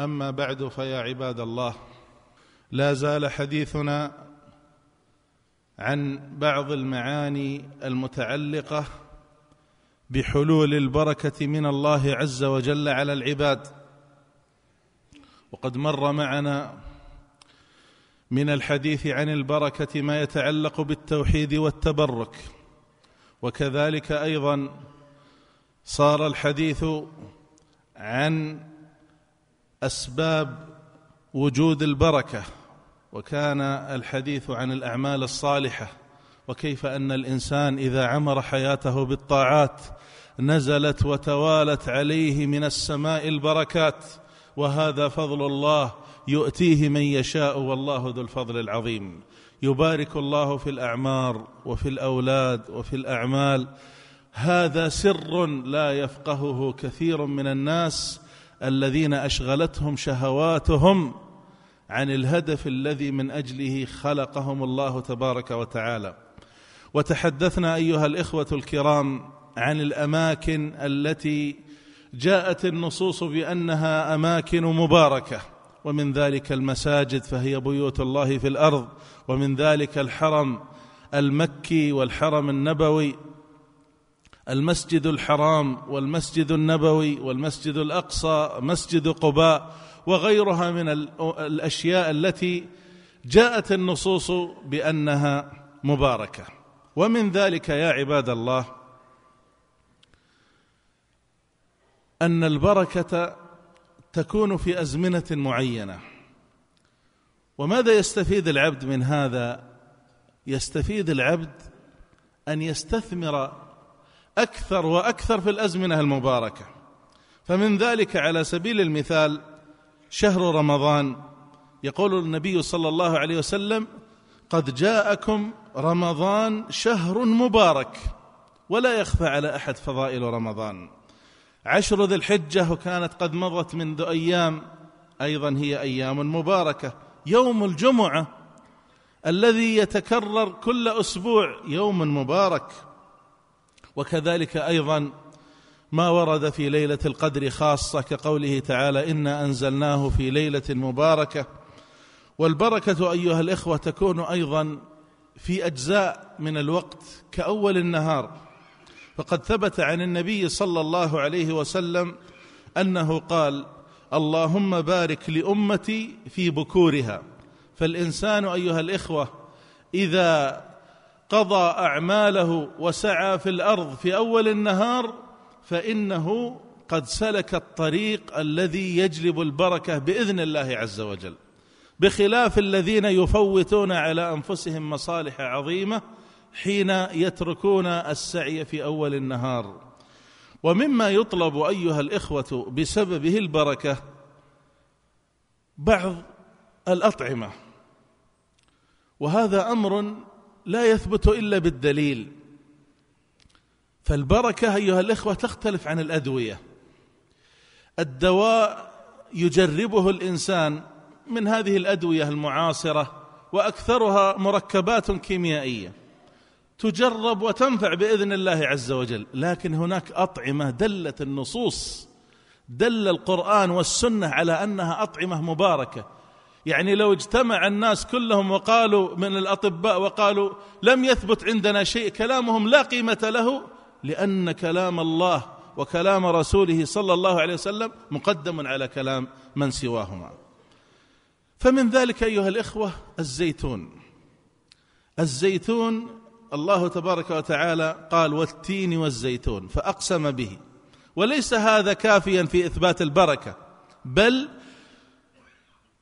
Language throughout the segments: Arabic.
أما بعد فيا عباد الله لا زال حديثنا عن بعض المعاني المتعلقة بحلول البركة من الله عز وجل على العباد. وقد مر معنا من الحديث عن البركة ما يتعلق بالتوحيد والتبرك وكذلك أيضا صار الحديث عن أسباب وجود البركة وكان الحديث عن الأعمال الصالحة وكيف أن الإنسان إذا عمر حياته بالطاعات نزلت وتوالت عليه من السماء البركات وهذا فضل الله يؤتيه من يشاء والله ذو الفضل العظيم. يبارك الله في الأعمار وفي الأولاد وفي الأعمال. هذا سر لا يفقهه كثير من الناس الذين أشغلتهم شهواتهم عن الهدف الذي من أجله خلقهم الله تبارك وتعالى. وتحدثنا أيها الإخوة الكرام عن الأماكن التي جاءت النصوص بأنها أماكن مباركة ومن ذلك المساجد فهي بيوت الله في الأرض ومن ذلك الحرم المكي والحرم النبوي المسجد الحرام والمسجد النبوي والمسجد الأقصى مسجد قباء وغيرها من الأشياء التي جاءت النصوص بأنها مباركة. ومن ذلك يا عباد الله أن البركة تكون في أزمنة معينة. وماذا يستفيد العبد من هذا؟ يستفيد العبد أن يستثمر أكثر وأكثر في الأزمنة المباركة. فمن ذلك على سبيل المثال شهر رمضان يقول النبي صلى الله عليه وسلم قد جاءكم رمضان شهر مبارك ولا يخفى على أحد فضائل رمضان. عشر ذي الحجة وكانت قد مضت منذ أيام أيضا هي أيام مباركة يوم الجمعة الذي يتكرر كل أسبوع يوم مبارك. وكذلك أيضا ما ورد في ليلة القدر خاصة كقوله تعالى انا أنزلناه في ليلة مباركة. والبركة أيها الإخوة تكون أيضا في أجزاء من الوقت كأول النهار. فقد ثبت عن النبي صلى الله عليه وسلم أنه قال اللهم بارك لأمتي في بكورها. فالإنسان أيها الإخوة إذا قضى أعماله وسعى في الأرض في أول النهار فإنه قد سلك الطريق الذي يجلب البركة بإذن الله عز وجل. بخلاف الذين يفوتون على أنفسهم مصالح عظيمة حين يتركون السعي في أول النهار. ومما يطلب أيها الإخوة بسببه البركة بعض الأطعمة. وهذا أمر لا يثبت إلا بالدليل. فالبركة أيها الإخوة تختلف عن الأدوية. الدواء يجربه الإنسان من هذه الأدوية المعاصرة وأكثرها مركبات كيميائية. تجرب وتنفع بإذن الله عز وجل. لكن هناك أطعمة دلت النصوص دل القرآن والسنة على أنها أطعمة مباركة. يعني لو اجتمع الناس كلهم وقالوا من الأطباء وقالوا لم يثبت عندنا شيء كلامهم لا قيمة له لأن كلام الله وكلام رسوله صلى الله عليه وسلم مقدم على كلام من سواهما. فمن ذلك أيها الإخوة الزيتون. الزيتون الله تبارك وتعالى قال والتين والزيتون فأقسم به. وليس هذا كافيا في إثبات البركة بل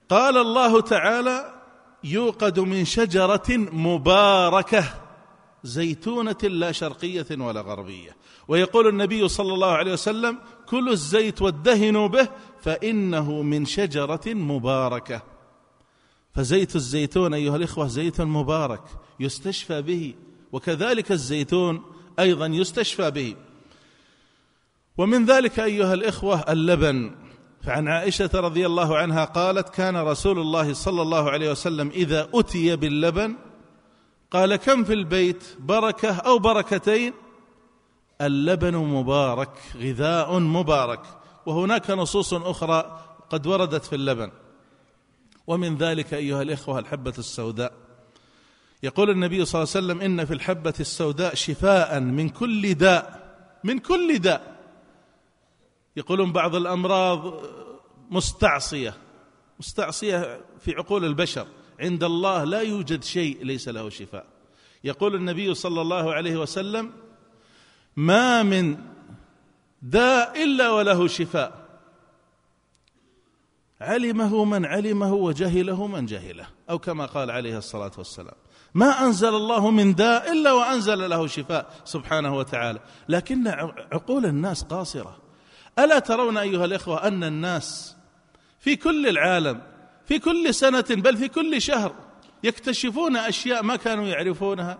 قال الله تعالى يوقد من شجرة مباركة زيتونة لا شرقية ولا غربية. ويقول النبي صلى الله عليه وسلم كلوا الزيت وادهنوا به فإنه من شجرة مباركة. فزيت الزيتون أيها الإخوة زيت مبارك يستشفى به وكذلك الزيتون أيضا يستشفى به. ومن ذلك أيها الإخوة اللبن. فعن عائشة رضي الله عنها قالت كان رسول الله صلى الله عليه وسلم إذا أتي باللبن قال كم في البيت؟ بركة أو بركتين؟ اللبن مبارك غذاء مبارك وهناك نصوص أخرى قد وردت في اللبن. ومن ذلك أيها الإخوة الحبة السوداء. يقول النبي صلى الله عليه وسلم إن في الحبة السوداء شفاء من كل داء من كل داء. يقولون بعض الأمراض مستعصية مستعصية في عقول البشر. عند الله لا يوجد شيء ليس له شفاء. يقول النبي صلى الله عليه وسلم ما من داء إلا وله شفاء. علمه من علمه وجهله من جهله أو كما قال عليه الصلاة والسلام ما أنزل الله من داء إلا وأنزل له شفاء. سبحانه وتعالى. لكن عقول الناس قاصرة. ألا ترون أيها الإخوة أن الناس في كل العالم في كل سنة بل في كل شهر يكتشفون أشياء ما كانوا يعرفونها.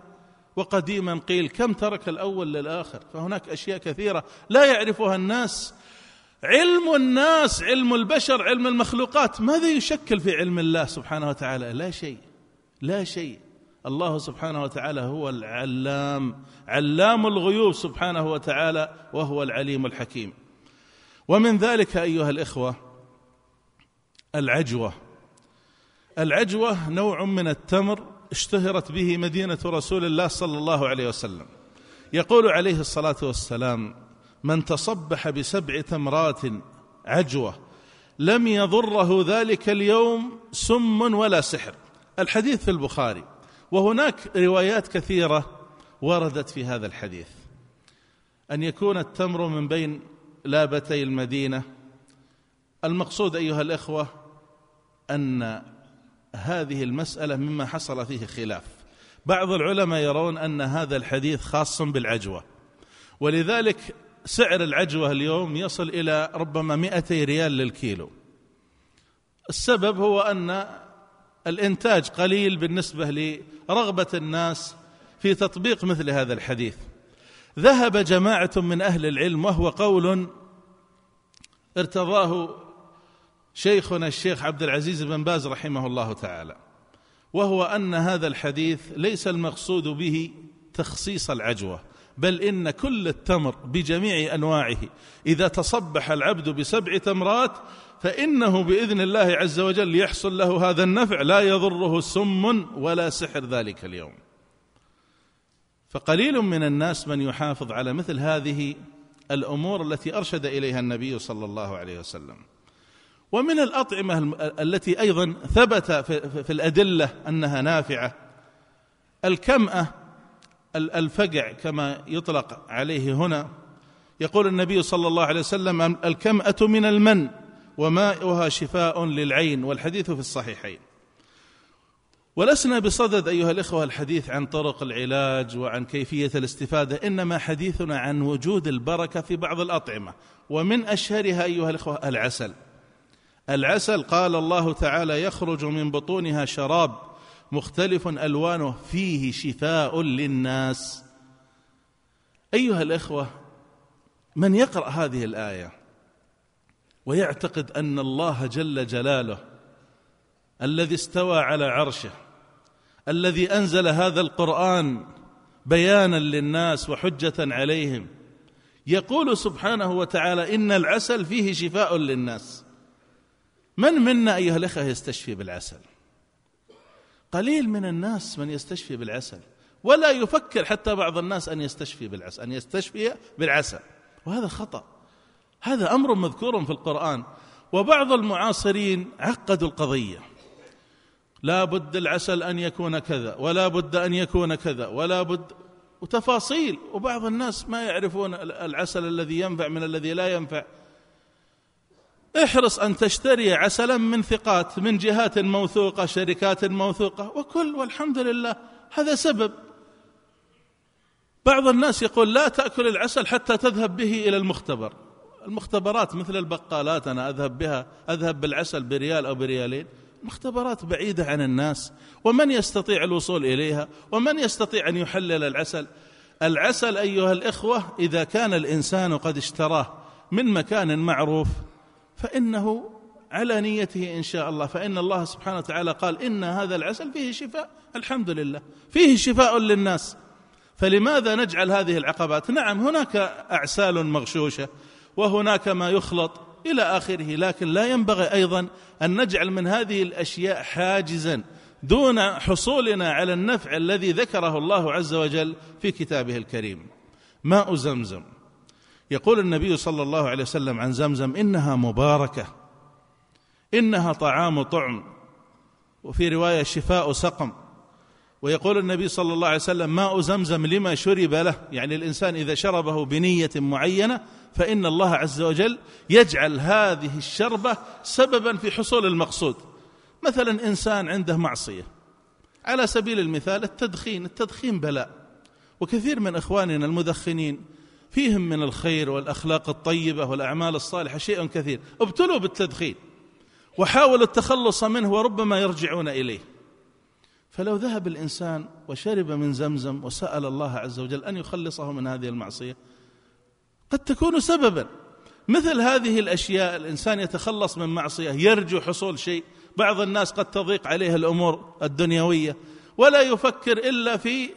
وقديما قيل كم ترك الأول للآخر؟ فهناك أشياء كثيرة لا يعرفها الناس. علم الناس علم البشر علم المخلوقات ماذا يشكل في علم الله سبحانه وتعالى؟ لا شيء لا شيء. الله سبحانه وتعالى هو العلام علام الغيوب سبحانه وتعالى وهو العليم الحكيم. ومن ذلك أيها الإخوة العجوة. العجوة نوع من التمر اشتهرت به مدينة رسول الله صلى الله عليه وسلم. يقول عليه الصلاة والسلام من تصبح بسبع تمرات عجوة لم يضره ذلك اليوم سم ولا سحر. الحديث في البخاري. وهناك روايات كثيرة وردت في هذا الحديث. أن يكون التمر من بين لابتي المدينة. المقصود أيها الإخوة أن هذه المسألة مما حصل فيه خلاف. بعض العلماء يرون أن هذا الحديث خاص بالعجوة ولذلك سعر العجوة اليوم يصل إلى ربما 200 ريال للكيلو. السبب هو أن الإنتاج قليل بالنسبة لرغبة الناس في تطبيق مثل هذا الحديث. ذهب جماعة من أهل العلم وهو قول ارتضاه شيخنا الشيخ عبد العزيز بن باز رحمه الله تعالى وهو أن هذا الحديث ليس المقصود به تخصيص العجوة بل إن كل التمر بجميع أنواعه إذا تصبح العبد بسبع تمرات فإنه بإذن الله عز وجل يحصل له هذا النفع لا يضره سم ولا سحر ذلك اليوم. فقليل من الناس من يحافظ على مثل هذه الأمور التي أرشد إليها النبي صلى الله عليه وسلم. ومن الأطعمة التي أيضا ثبت في الأدلة أنها نافعة الكمأة الفقع كما يطلق عليه هنا يقول النبي صلى الله عليه وسلم الكمأة من المن وماؤها شفاء للعين والحديث في الصحيحين. ولسنا بصدد أيها الإخوة الحديث عن طرق العلاج وعن كيفية الاستفادة إنما حديثنا عن وجود البركة في بعض الأطعمة. ومن أشهرها أيها الإخوة العسل. العسل قال الله تعالى يخرج من بطونها شراب مختلف ألوانه فيه شفاء للناس. أيها الإخوة من يقرأ هذه الآية ويعتقد أن الله جل جلاله الذي استوى على عرشه الذي أنزل هذا القرآن بيانا للناس وحجة عليهم. يقول سبحانه وتعالى إن العسل فيه شفاء للناس. من منا أيها الأخوة يستشفي بالعسل؟ قليل من الناس من يستشفي بالعسل. ولا يفكر حتى بعض الناس أن يستشفي بالعسل أن يستشفي بالعسل. وهذا خطأ. هذا أمر مذكور في القرآن. وبعض المعاصرين عقدوا القضية. لا بد العسل أن يكون كذا ولا بد أن يكون كذا ولا بد وتفاصيل وبعض الناس ما يعرفون العسل الذي ينفع من الذي لا ينفع. احرص أن تشتري عسلا من ثقات من جهات موثوقة شركات موثوقة وكل والحمد لله هذا سبب. بعض الناس يقول لا تأكل العسل حتى تذهب به إلى المختبر. المختبرات مثل البقالات أنا أذهب بها أذهب بالعسل بريال أو بريالين. مختبرات بعيدة عن الناس. ومن يستطيع الوصول إليها؟ ومن يستطيع أن يحلل العسل؟ العسل أيها الإخوة إذا كان الإنسان قد اشتراه من مكان معروف فإنه على نيته إن شاء الله. فإن الله سبحانه وتعالى قال إن هذا العسل فيه شفاء الحمد لله. فيه شفاء للناس. فلماذا نجعل هذه العقبات؟ نعم هناك أعسال مغشوشة وهناك ما يخلط إلى آخره. لكن لا ينبغي أيضا أن نجعل من هذه الأشياء حاجزا دون حصولنا على النفع الذي ذكره الله عز وجل في كتابه الكريم. ماء زمزم. يقول النبي صلى الله عليه وسلم عن زمزم إنها مباركة. إنها طعام طعم. وفي رواية شفاء سقم. ويقول النبي صلى الله عليه وسلم ماء زمزم لما شرب له. يعني الإنسان إذا شربه بنية معينة فإن الله عز وجل يجعل هذه الشربة سببا في حصول المقصود. مثلا إنسان عنده معصية. على سبيل المثال التدخين التدخين بلاء. وكثير من إخواننا المدخنين فيهم من الخير والأخلاق الطيبة والأعمال الصالحة شيء كثير. ابتلوا بالتدخين وحاولوا التخلص منه وربما يرجعون إليه. فلو ذهب الإنسان وشرب من زمزم وسأل الله عز وجل أن يخلصه من هذه المعصية قد تكون سببا. مثل هذه الأشياء الإنسان يتخلص من معصية يرجو حصول شيء. بعض الناس قد تضيق عليه الأمور الدنيوية. ولا يفكر إلا في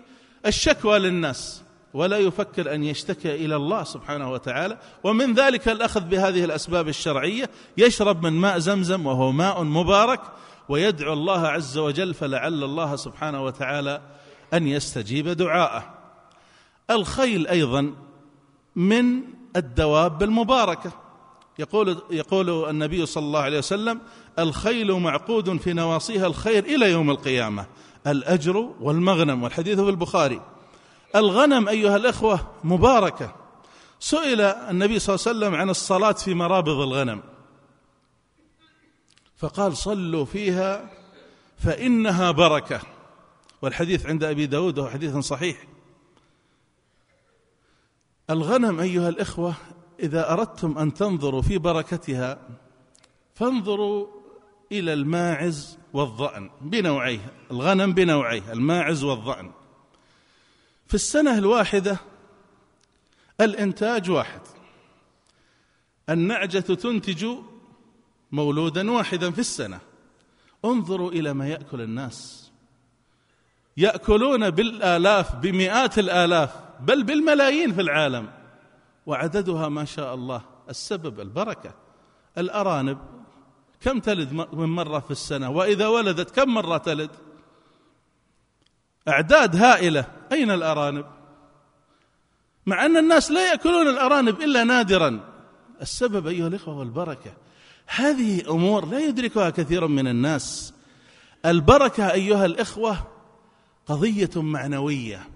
الشكوى للناس. ولا يفكر أن يشتكي إلى الله سبحانه وتعالى. ومن ذلك الأخذ بهذه الأسباب الشرعية. يشرب من ماء زمزم وهو ماء مبارك. ويدعو الله عز وجل فلعل الله سبحانه وتعالى أن يستجيب دعاءه. الخيل أيضا من الدواب المباركة. يقول يقول النبي صلى الله عليه وسلم الخيل معقود في نواصيها الخير إلى يوم القيامة الأجر والمغنم والحديث في البخاري. الغنم أيها الأخوة مباركة. سئل النبي صلى الله عليه وسلم عن الصلاة في مرابض الغنم. فقال صلوا فيها فإنها بركة. والحديث عند أبي داود وهو حديث صحيح. الغنم أيها الإخوة إذا أردتم أن تنظروا في بركتها فانظروا إلى الماعز والظأن بنوعيه الغنم بنوعيه الماعز والظأن في السنة الواحدة الإنتاج واحد. النعجة تنتج مولودا واحدا في السنة. انظروا إلى ما يأكل الناس. يأكلون بالآلاف بمئات الآلاف. بل بالملايين في العالم. وعددها ما شاء الله السبب البركة. الأرانب كم تلد من مرة في السنة؟ وإذا ولدت كم مرة تلد؟ أعداد هائلة. أين الأرانب؟ مع أن الناس لا يأكلون الأرانب إلا نادرا. السبب أيها الإخوة هو البركة هذه أمور لا يدركها كثير من الناس. البركة أيها الإخوة قضية معنوية.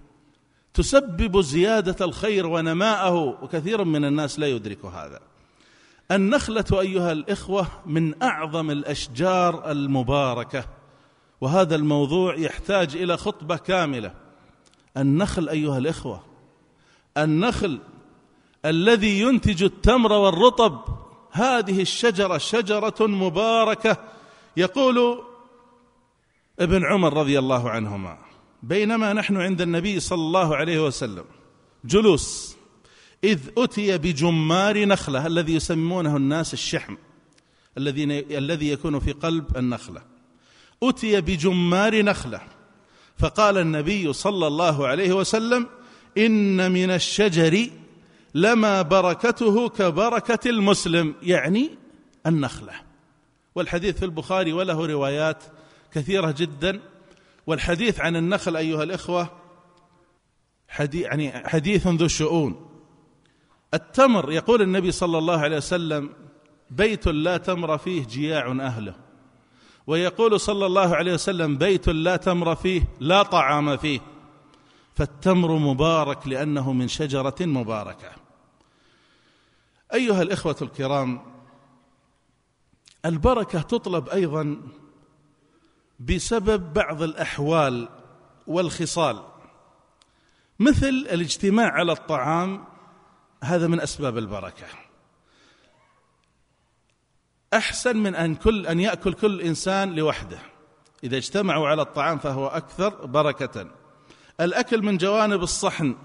تسبب زيادة الخير ونماءه وكثير من الناس لا يدرك هذا. النخلة أيها الإخوة من أعظم الأشجار المباركة وهذا الموضوع يحتاج إلى خطبة كاملة. النخل أيها الإخوة النخل الذي ينتج التمر والرطب هذه الشجرة شجرة مباركة يقول ابن عمر رضي الله عنهما. بينما نحن عند النبي صلى الله عليه وسلم. جلوس. إذ أتي بجمار نخلة الذي يسمونه الناس الشحم الذي الذي يكون في قلب النخلة. أتي بجمار نخلة فقال النبي صلى الله عليه وسلم إن من الشجر لما بركته كبركة المسلم يعني النخلة. والحديث في البخاري وله روايات كثيرة جدا والحديث عن النخل أيها الإخوة حديث يعني حديث ذو شؤون التمر يقول النبي صلى الله عليه وسلم بيت لا تمر فيه جياع أهله. ويقول صلى الله عليه وسلم بيت لا تمر فيه لا طعام فيه. فالتمر مبارك لأنه من شجرة مباركة. أيها الإخوة الكرام البركة تطلب أيضا بسبب بعض الأحوال والخصال. مثل الاجتماع على الطعام هذا من أسباب البركة. أحسن من أن كل أن يأكل كل إنسان لوحده. إذا اجتمعوا على الطعام فهو أكثر بركة. الأكل من جوانب الصحن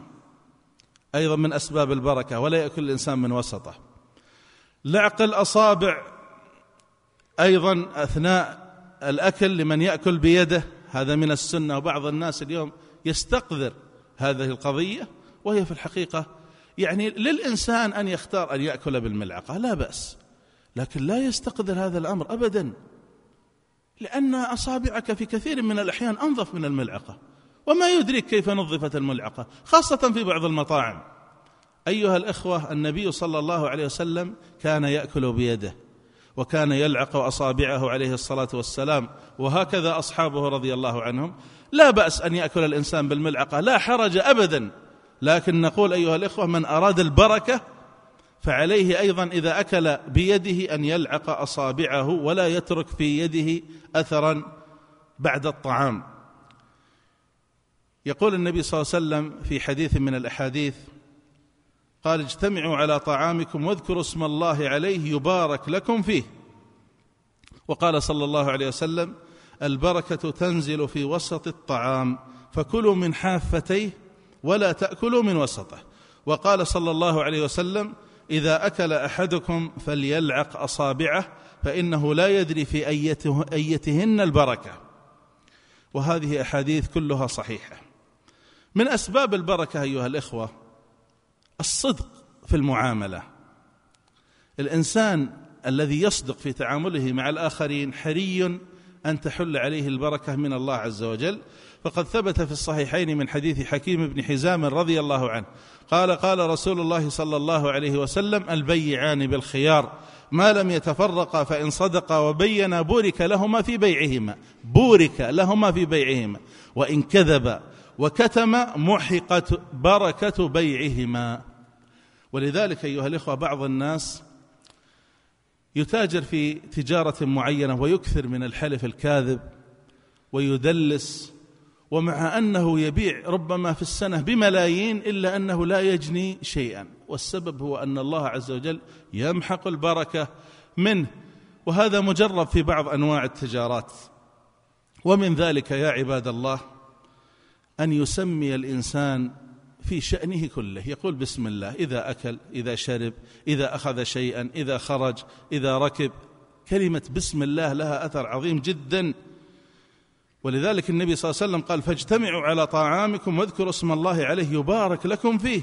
أيضا من أسباب البركة ولا يأكل الإنسان من وسطه. لعق الأصابع أيضا أثناء الأكل لمن يأكل بيده. هذا من السنة وبعض الناس اليوم يستقذر هذه القضية وهي في الحقيقة يعني للإنسان أن يختار أن يأكل بالملعقة لا بأس لكن لا يستقذر هذا الأمر ابدا لأن أصابعك في كثير من الأحيان أنظف من الملعقة وما يدرك كيف نظفت الملعقة خاصة في بعض المطاعم. أيها الأخوة النبي صلى الله عليه وسلم كان يأكل بيده. وكان يلعق أصابعه عليه الصلاة والسلام وهكذا أصحابه رضي الله عنهم. لا بأس أن يأكل الإنسان بالملعقة لا حرج ابدا. لكن نقول أيها الإخوة من أراد البركة فعليه أيضا إذا أكل بيده أن يلعق أصابعه ولا يترك في يده اثرا بعد الطعام. يقول النبي صلى الله عليه وسلم في حديث من الأحاديث قال اجتمعوا على طعامكم واذكروا اسم الله عليه يبارك لكم فيه. وقال صلى الله عليه وسلم البركة تنزل في وسط الطعام فكلوا من حافتيه ولا تأكلوا من وسطه. وقال صلى الله عليه وسلم إذا أكل أحدكم فليلعق أصابعه فإنه لا يدري في أيته أيتهن البركة. وهذه أحاديث كلها صحيحة. من أسباب البركة أيها الإخوة الصدق في المعاملة. الإنسان الذي يصدق في تعامله مع الآخرين حري أن تحل عليه البركة من الله عز وجل. فقد ثبت في الصحيحين من حديث حكيم بن حزام رضي الله عنه. قال قال رسول الله صلى الله عليه وسلم البيعان بالخيار ما لم يتفرقا فإن صدقا وبينا بورك لهما في بيعهما بورك لهما في بيعهما وإن كذبا وكتم محقت بركة بيعهما. ولذلك أيها الإخوة بعض الناس يتاجر في تجارة معينة ويكثر من الحلف الكاذب ويدلس ومع أنه يبيع ربما في السنة بملايين إلا أنه لا يجني شيئا. والسبب هو أن الله عز وجل يمحق البركة منه. وهذا مجرب في بعض أنواع التجارات. ومن ذلك يا عباد الله أن يسمي الإنسان في شأنه كله. يقول بسم الله إذا أكل إذا شرب إذا أخذ شيئا إذا خرج إذا ركب. كلمة بسم الله لها أثر عظيم جدا. ولذلك النبي صلى الله عليه وسلم قال فاجتمعوا على طعامكم واذكروا اسم الله عليه يبارك لكم فيه.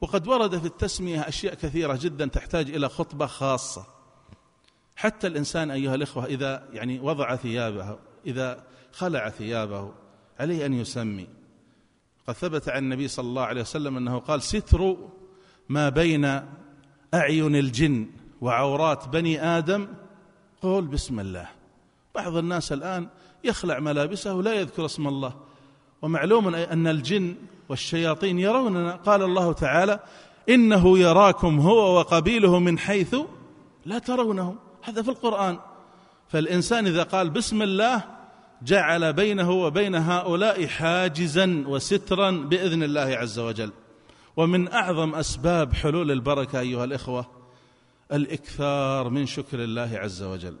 وقد ورد في التسمية أشياء كثيرة جدا تحتاج إلى خطبة خاصة. حتى الإنسان أيها الإخوة إذا يعني وضع ثيابه إذا خلع ثيابه عليه أن يسمي. قد ثبت عن النبي صلى الله عليه وسلم أنه قال ستر ما بين أعين الجن وعورات بني آدم. قول بسم الله. بعض الناس الآن يخلع ملابسه ولا يذكر اسم الله. ومعلوم أن الجن والشياطين يروننا قال الله تعالى إنه يراكم هو وقبيله من حيث لا ترونه هذا في القرآن. فالإنسان إذا قال بسم الله جعل بينه وبين هؤلاء حاجزا وسترا بإذن الله عز وجل. ومن أعظم أسباب حلول البركة أيها الإخوة الإكثار من شكر الله عز وجل.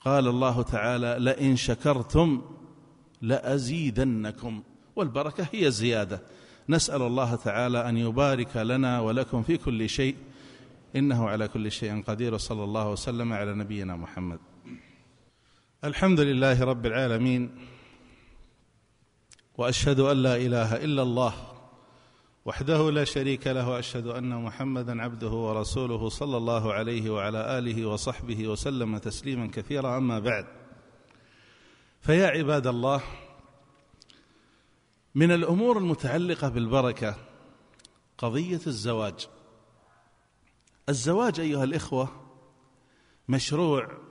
قال الله تعالى لئن شكرتم لأزيدنكم. والبركة هي الزياده نسأل الله تعالى أن يبارك لنا ولكم في كل شيء. إنه على كل شيء قدير. وصلى الله وسلم على نبينا محمد. الحمد لله رب العالمين وأشهد أن لا إله إلا الله وحده لا شريك له وأشهد أن محمدا عبده ورسوله صلى الله عليه وعلى آله وصحبه وسلم تسليما كثيرا. أما بعد فيا عباد الله من الأمور المتعلقة بالبركة قضية الزواج. الزواج أيها الإخوة مشروع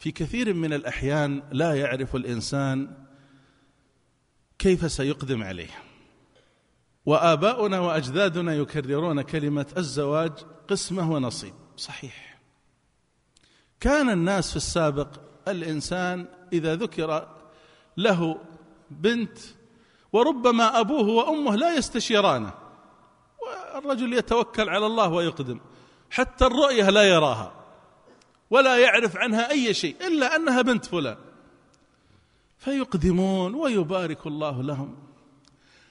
في كثير من الأحيان لا يعرف الإنسان كيف سيقدم عليه. وآباؤنا وأجدادنا يكررون كلمة الزواج قسمة ونصيب. صحيح. كان الناس في السابق الإنسان إذا ذكر له بنت وربما أبوه وأمه لا يستشيرانه والرجل يتوكل على الله ويقدم حتى الرؤية لا يراها. ولا يعرف عنها أي شيء إلا أنها بنت فلان. فيقدمون ويبارك الله لهم.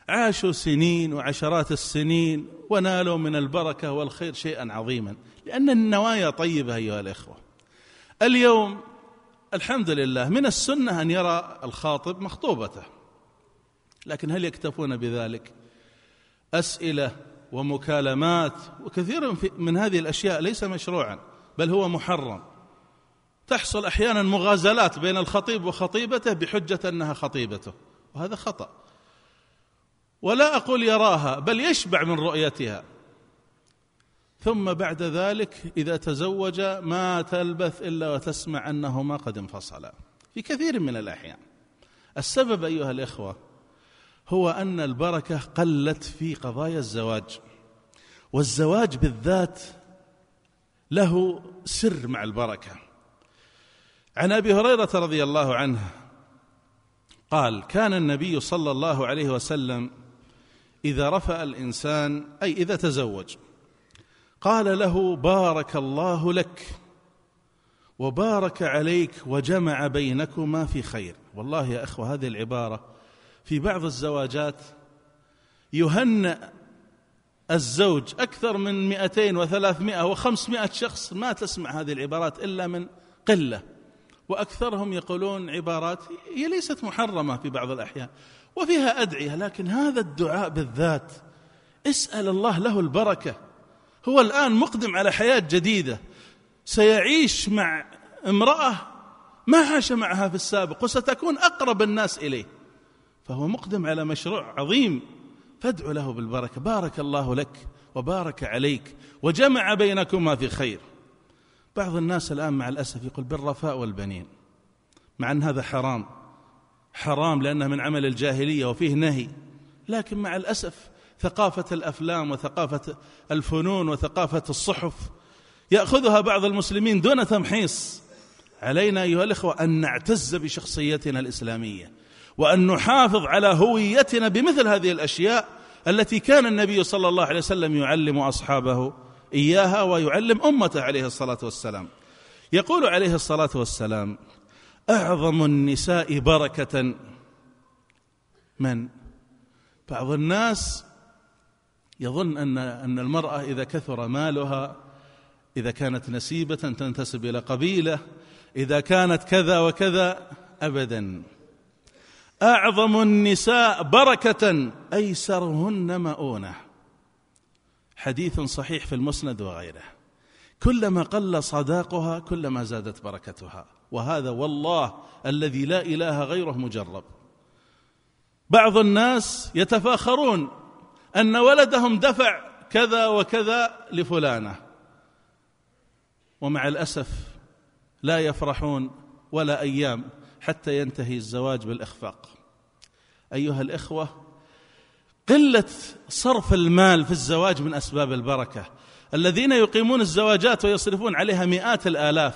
عاشوا سنين وعشرات السنين ونالوا من البركة والخير شيئا عظيما. لأن النوايا طيبة أيها الإخوة. اليوم الحمد لله من السنة أن يرى الخاطب مخطوبته. لكن هل يكتفون بذلك؟ أسئلة ومكالمات وكثير من هذه الأشياء ليس مشروعا. بل هو محرم. تحصل أحيانا مغازلات بين الخطيب وخطيبته بحجة أنها خطيبته وهذا خطأ. ولا أقول يراها بل يشبع من رؤيتها. ثم بعد ذلك إذا تزوج ما تلبث إلا وتسمع أنهما قد انفصلا. في كثير من الأحيان. السبب أيها الإخوة هو أن البركة قلت في قضايا الزواج. والزواج بالذات له سر مع البركة. عن أبي هريرة رضي الله عنه قال كان النبي صلى الله عليه وسلم إذا رفع الإنسان أي إذا تزوج قال له بارك الله لك وبارك عليك وجمع بينكما في خير. والله يا إخوة هذه العبارة في بعض الزواجات يهنأ الزوج أكثر من مئتين وثلاثمائة وخمسمائة شخص ما تسمع هذه العبارات إلا من قلة. وأكثرهم يقولون عبارات هي ليست محرمة في بعض الأحيان وفيها أدعية لكن هذا الدعاء بالذات اسأل الله له البركة. هو الآن مقدم على حياة جديدة سيعيش مع امرأة ما عاش معها في السابق وستكون أقرب الناس إليه. فهو مقدم على مشروع عظيم. فادع له بالبركة. بارك الله لك وبارك عليك وجمع بينكما في خير. بعض الناس الآن مع الأسف يقول بالرفاء والبنين مع أن هذا حرام حرام لأنه من عمل الجاهلية وفيه نهي. لكن مع الأسف ثقافة الأفلام وثقافة الفنون وثقافة الصحف يأخذها بعض المسلمين دون تمحيص. علينا أيها الإخوة أن نعتز بشخصيتنا الإسلامية. وأن نحافظ على هويتنا بمثل هذه الأشياء التي كان النبي صلى الله عليه وسلم يعلم أصحابه إياها ويعلم أمته عليه الصلاة والسلام. يقول عليه الصلاة والسلام أعظم النساء بركة من؟ بعض الناس يظن أن أن المرأة إذا كثر مالها إذا كانت نسيبة تنتسب إلى قبيلة إذا كانت كذا وكذا أبدا. أعظم النساء بركة أيسرهن مؤونة. حديث صحيح في المسند وغيره. كلما قل صداقها كلما زادت بركتها. وهذا والله الذي لا إله غيره مجرب. بعض الناس يتفاخرون أن ولدهم دفع كذا وكذا لفلانة. ومع الأسف لا يفرحون ولا أيام. حتى ينتهي الزواج بالإخفاق. أيها الإخوة قلة صرف المال في الزواج من أسباب البركة. الذين يقيمون الزواجات ويصرفون عليها مئات الآلاف.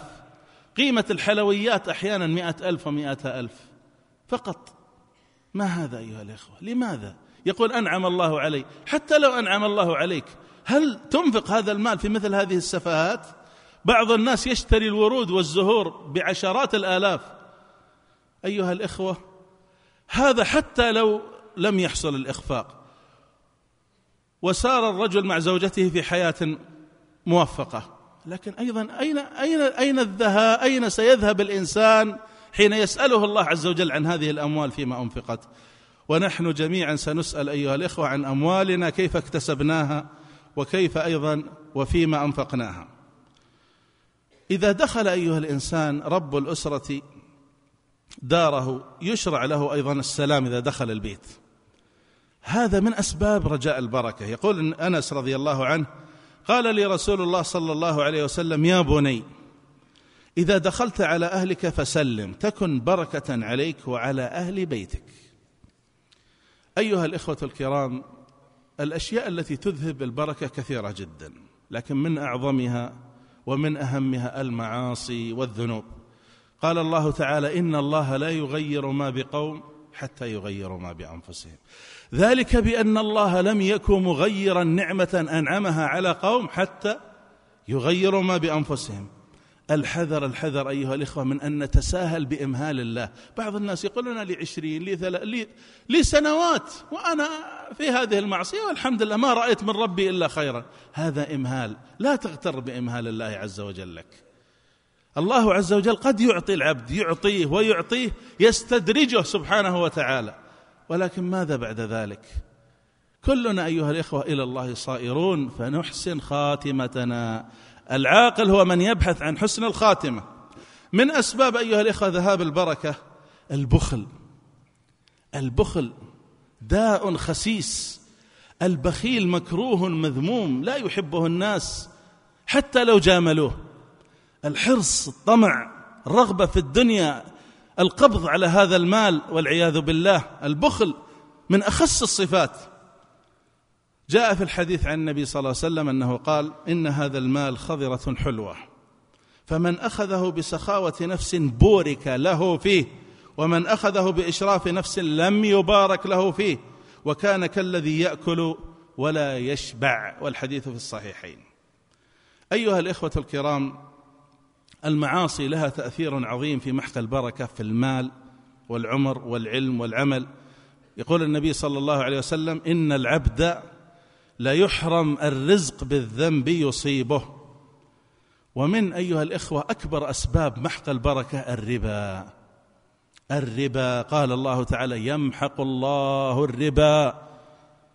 قيمة الحلويات أحيانا مئة ألف ومئة ألف. فقط ما هذا أيها الإخوة؟ لماذا؟ يقول أنعم الله علي. حتى لو أنعم الله عليك هل تنفق هذا المال في مثل هذه السفاهات؟ بعض الناس يشتري الورود والزهور بعشرات الآلاف. أيها الإخوة هذا حتى لو لم يحصل الإخفاق. وسار الرجل مع زوجته في حياة موفقة. لكن أيضا أين أين أين الذهاب أين سيذهب الإنسان حين يسأله الله عز وجل عن هذه الأموال فيما أنفقت؟ ونحن جميعا سنسأل أيها الإخوة عن أموالنا كيف اكتسبناها وكيف أيضا وفيما أنفقناها. إذا دخل أيها الإنسان رب الأسرة داره يشرع له أيضا السلام إذا دخل البيت. هذا من أسباب رجاء البركة. يقول إن أنس رضي الله عنه قال لي رسول الله صلى الله عليه وسلم يا بني إذا دخلت على أهلك فسلم تكن بركة عليك وعلى أهل بيتك. أيها الإخوة الكرام الأشياء التي تذهب البركة كثيرة جدا لكن من أعظمها ومن أهمها المعاصي والذنوب. قال الله تعالى إن الله لا يغير ما بقوم حتى يغيروا ما بأنفسهم. ذلك بأن الله لم يكن مغيرا نعمة أنعمها على قوم حتى يغيروا ما بأنفسهم. الحذر الحذر أيها الإخوة من أن نتساهل بإمهال الله. بعض الناس يقولون لي عشرين لي, ثل... لي... لي سنوات وأنا في هذه المعصية والحمد لله ما رأيت من ربي إلا خيرا. هذا إمهال. لا تغتر بإمهال الله عز وجل لك. الله عز وجل قد يعطي العبد يعطيه ويعطيه يستدرجه سبحانه وتعالى. ولكن ماذا بعد ذلك؟ كلنا أيها الإخوة إلى الله صائرون فنحسن خاتمتنا. العاقل هو من يبحث عن حسن الخاتمة. من أسباب أيها الإخوة ذهاب البركة البخل. البخل داء خسيس. البخيل مكروه مذموم لا يحبه الناس حتى لو جاملوه. الحرص الطمع الرغبة في الدنيا القبض على هذا المال والعياذ بالله البخل من اخس الصفات. جاء في الحديث عن النبي صلى الله عليه وسلم أنه قال إن هذا المال خضرة حلوة فمن أخذه بسخاوة نفس بورك له فيه ومن أخذه بإشراف نفس لم يبارك له فيه وكان كالذي يأكل ولا يشبع. والحديث في الصحيحين. أيها الإخوة الكرام المعاصي لها تأثير عظيم في محق البركة في المال والعمر والعلم والعمل. يقول النبي صلى الله عليه وسلم إن العبد لا يحرم الرزق بالذنب يصيبه. ومن أيها الإخوة أكبر أسباب محق البركة الربا. الربا قال الله تعالى يمحق الله الربا.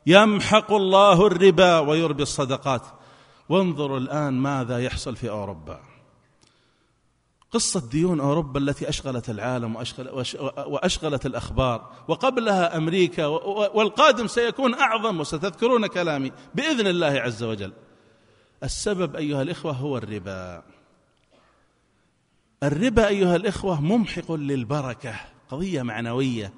يمحق الله الربا ويربي الصدقات. وانظروا الآن ماذا يحصل في أوروبا. قصة ديون أوروبا التي أشغلت العالم وأشغلت الأخبار. وقبلها أمريكا والقادم سيكون أعظم وستذكرون كلامي بإذن الله عز وجل. السبب أيها الإخوة هو الربا. الربا أيها الإخوة ممحق للبركة قضية معنوية.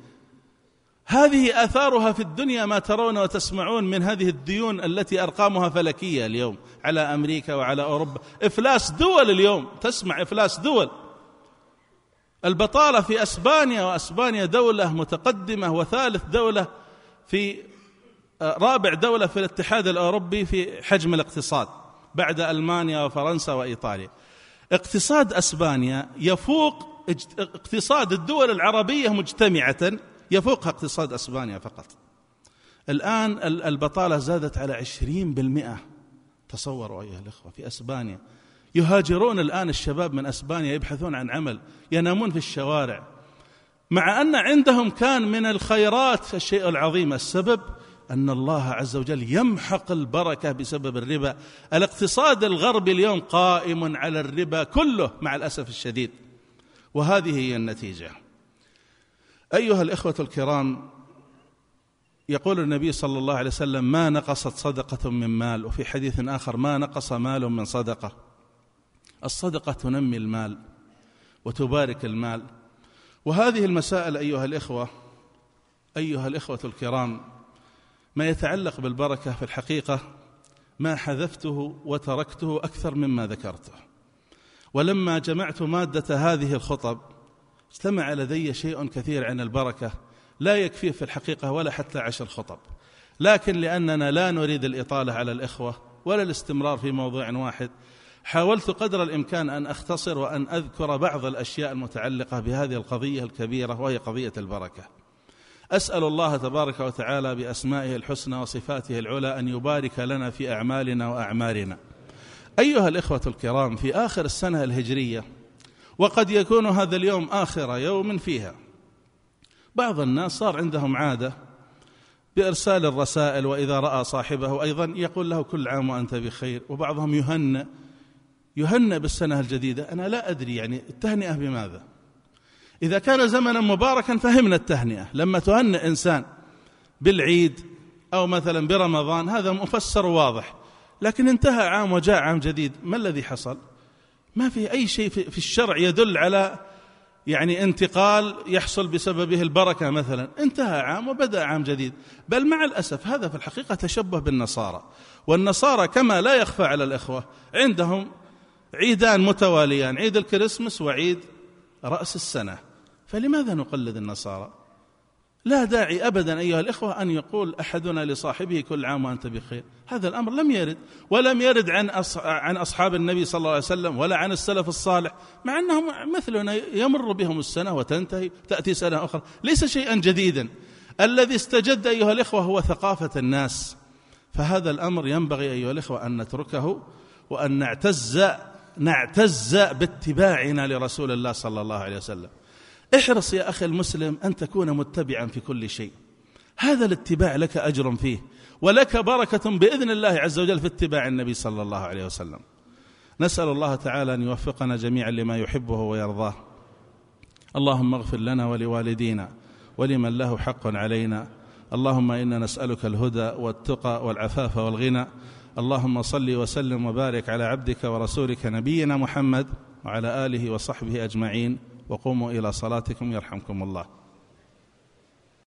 هذه آثارها في الدنيا ما ترون وتسمعون من هذه الديون التي أرقامها فلكية اليوم على أمريكا وعلى أوروبا. إفلاس دول اليوم تسمع إفلاس دول. البطالة في أسبانيا وأسبانيا دولة متقدمة وثالث دولة في آه، رابع دولة في الاتحاد الأوروبي في حجم الاقتصاد بعد ألمانيا وفرنسا وإيطاليا. اقتصاد أسبانيا يفوق اقتصاد الدول العربية مجتمعة يفوقها اقتصاد أسبانيا فقط. الآن البطالة زادت على عشرين بالمئة. تصوروا أيها الإخوة في أسبانيا. يهاجرون الآن الشباب من أسبانيا يبحثون عن عمل ينامون في الشوارع. مع أن عندهم كان من الخيرات الشيء العظيم السبب أن الله عز وجل يمحق البركة بسبب الربا. الاقتصاد الغربي اليوم قائم على الربا كله مع الأسف الشديد. وهذه هي النتيجة. أيها الإخوة الكرام يقول النبي صلى الله عليه وسلم ما نقصت صدقة من مال. وفي حديث آخر ما نقص مال من صدقة. الصدقة تنمي المال وتبارك المال. وهذه المسائل أيها الإخوة أيها الإخوة الكرام ما يتعلق بالبركة في الحقيقة ما حذفته وتركته أكثر مما ذكرته. ولما جمعت مادة هذه الخطب استمع لدي شيء كثير عن البركة. لا يكفيه في الحقيقة ولا حتى عشر خطب. لكن لأننا لا نريد الإطالة على الإخوة ولا الاستمرار في موضوع واحد حاولت قدر الإمكان أن أختصر وأن أذكر بعض الأشياء المتعلقة بهذه القضية الكبيرة وهي قضية البركة. أسأل الله تبارك وتعالى بأسمائه الحسنى وصفاته العلى أن يبارك لنا في أعمالنا وأعمارنا. أيها الإخوة الكرام في آخر السنة الهجرية وقد يكون هذا اليوم آخر يوم فيها. بعض الناس صار عندهم عادة بإرسال الرسائل وإذا رأى صاحبه أيضا يقول له كل عام وأنت بخير وبعضهم يهنئ يهنئ بالسنة الجديدة. أنا لا أدري يعني التهنئة بماذا؟ إذا كان زمنا مباركا فهمنا التهنئة. لما تهنئ إنسان بالعيد أو مثلا برمضان هذا مفسر واضح. لكن انتهى عام وجاء عام جديد ما الذي حصل؟ ما في أي شيء في الشرع يدل على يعني انتقال يحصل بسببه البركة مثلا. انتهى عام وبدأ عام جديد. بل مع الأسف هذا في الحقيقة تشبه بالنصارى. والنصارى كما لا يخفى على الإخوة عندهم عيدان متواليان عيد الكريسماس وعيد رأس السنة. فلماذا نقلد النصارى؟ لا داعي ابدا أيها الإخوة أن يقول أحدنا لصاحبه كل عام وأنت بخير، هذا الأمر لم يرد ولم يرد عن عن أصحاب النبي صلى الله عليه وسلم ولا عن السلف الصالح، مع أنهم مثلنا يمر بهم السنة وتنتهي تأتي سنة أخرى، ليس شيئا جديدا. الذي استجد أيها الإخوة هو ثقافة الناس. فهذا الأمر ينبغي أيها الإخوة أن نتركه وأن نعتز نعتز باتباعنا لرسول الله صلى الله عليه وسلم. احرص يا أخي المسلم أن تكون متبعا في كل شيء. هذا الاتباع لك أجر فيه ولك بركة بإذن الله عز وجل في اتباع النبي صلى الله عليه وسلم. نسأل الله تعالى أن يوفقنا جميعا لما يحبه ويرضاه. اللهم اغفر لنا ولوالدينا ولمن له حق علينا. اللهم إنا نسألك الهدى والتقى والعفاف والغنى. اللهم صل وسلم وبارك على عبدك ورسولك نبينا محمد وعلى آله وصحبه أجمعين. وقوموا إلى صلاتكم يرحمكم الله.